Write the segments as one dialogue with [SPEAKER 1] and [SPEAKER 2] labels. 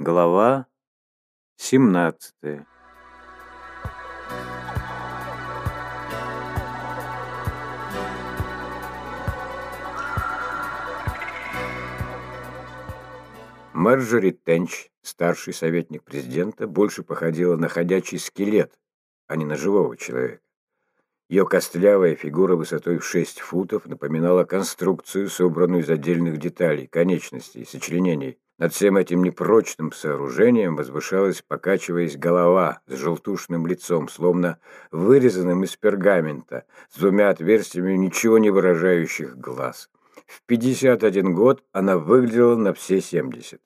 [SPEAKER 1] Глава 17 Марджори Тенч, старший советник президента, больше походила на ходячий скелет, а не на живого человека. Ее костлявая фигура высотой в 6 футов напоминала конструкцию, собранную из отдельных деталей, конечностей, сочленений. Над всем этим непрочным сооружением возвышалась, покачиваясь, голова с желтушным лицом, словно вырезанным из пергамента, с двумя отверстиями ничего не выражающих глаз. В 51 год она выглядела на все 70.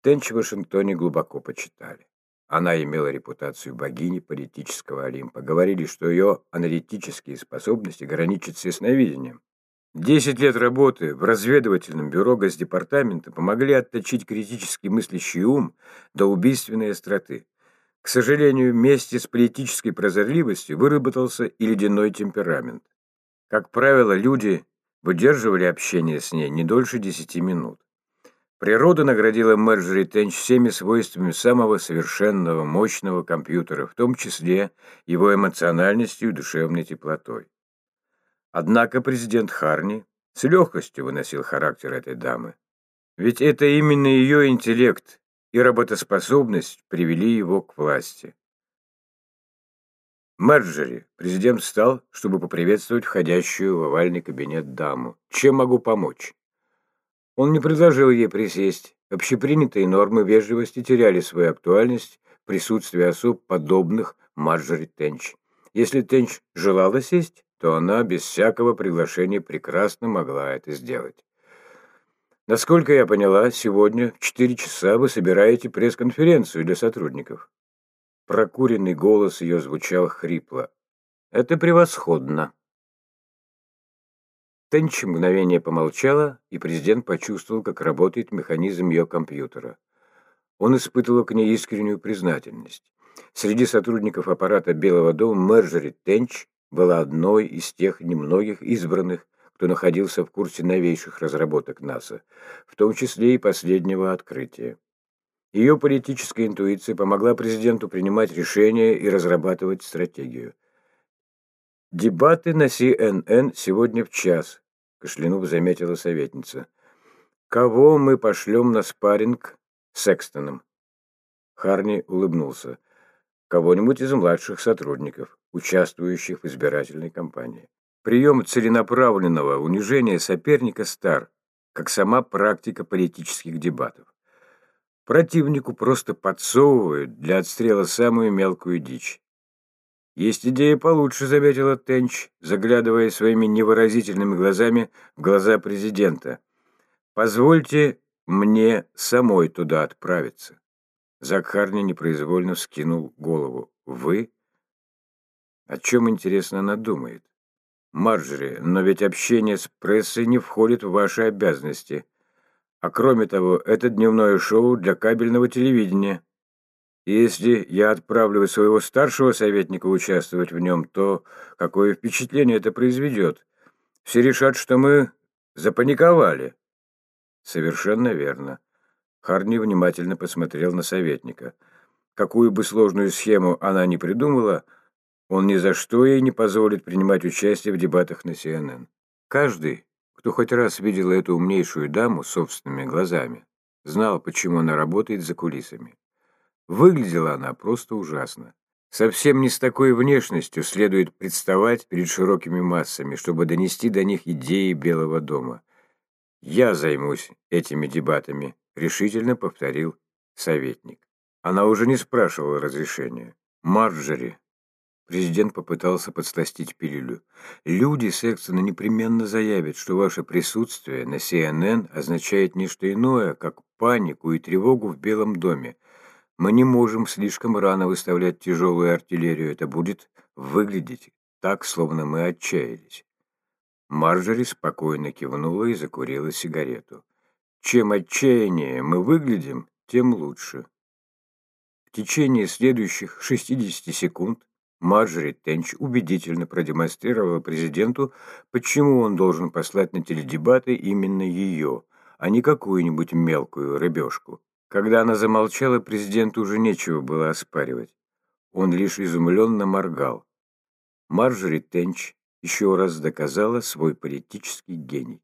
[SPEAKER 1] Тенч в Вашингтоне глубоко почитали. Она имела репутацию богини политического Олимпа. Говорили, что ее аналитические способности граничат с ясновидением. Десять лет работы в разведывательном бюро Госдепартамента помогли отточить критически мыслящий ум до убийственной остроты. К сожалению, вместе с политической прозорливостью выработался и ледяной темперамент. Как правило, люди выдерживали общение с ней не дольше десяти минут. Природа наградила Мэрджери Тенч всеми свойствами самого совершенного, мощного компьютера, в том числе его эмоциональностью и душевной теплотой. Однако президент Харни с легкостью выносил характер этой дамы. Ведь это именно ее интеллект и работоспособность привели его к власти. Мерджери, президент встал, чтобы поприветствовать входящую в овальный кабинет даму. Чем могу помочь? Он не предложил ей присесть. Общепринятые нормы вежливости теряли свою актуальность в присутствии особ, подобных Марджори Тенч. Если Тенч желала сесть, то она без всякого приглашения прекрасно могла это сделать. Насколько я поняла, сегодня в 4 часа вы собираете пресс-конференцию для сотрудников. Прокуренный голос ее звучал хрипло. Это превосходно. Тенч мгновение помолчала, и президент почувствовал, как работает механизм ее компьютера. Он испытывал к ней искреннюю признательность. Среди сотрудников аппарата Белого дома Мэрджери Тенч была одной из тех немногих избранных, кто находился в курсе новейших разработок НАСА, в том числе и последнего открытия. Ее политическая интуиция помогла президенту принимать решения и разрабатывать стратегию. Дебаты на CNN сегодня в час, кашлянув, заметила советница. «Кого мы пошлем на спарринг с Экстоном?» Харни улыбнулся. «Кого-нибудь из младших сотрудников, участвующих в избирательной кампании. Прием целенаправленного унижения соперника стар, как сама практика политических дебатов. Противнику просто подсовывают для отстрела самую мелкую дичь. «Есть идея получше», — заметила Тенч, заглядывая своими невыразительными глазами в глаза президента. «Позвольте мне самой туда отправиться». Зак Харни непроизвольно вскинул голову. «Вы?» «О чем, интересно, она думает?» «Марджери, но ведь общение с прессой не входит в ваши обязанности. А кроме того, это дневное шоу для кабельного телевидения». Если я отправлю своего старшего советника участвовать в нем, то какое впечатление это произведет? Все решат, что мы запаниковали. Совершенно верно. Харни внимательно посмотрел на советника. Какую бы сложную схему она ни придумала, он ни за что ей не позволит принимать участие в дебатах на CNN. Каждый, кто хоть раз видел эту умнейшую даму собственными глазами, знал, почему она работает за кулисами. Выглядела она просто ужасно. Совсем не с такой внешностью следует представать перед широкими массами, чтобы донести до них идеи Белого дома. «Я займусь этими дебатами», — решительно повторил советник. Она уже не спрашивала разрешения. «Марджери». Президент попытался подсластить пилюлю. «Люди Секстона непременно заявят, что ваше присутствие на CNN означает не что иное, как панику и тревогу в Белом доме. Мы не можем слишком рано выставлять тяжелую артиллерию. Это будет выглядеть так, словно мы отчаялись. Марджори спокойно кивнула и закурила сигарету. Чем отчаяннее мы выглядим, тем лучше. В течение следующих 60 секунд Марджори Тенч убедительно продемонстрировала президенту, почему он должен послать на теледебаты именно ее, а не какую-нибудь мелкую рыбешку Когда она замолчала, президенту уже нечего было оспаривать. Он лишь изумленно моргал. Марджори Тенч еще раз доказала свой политический гений.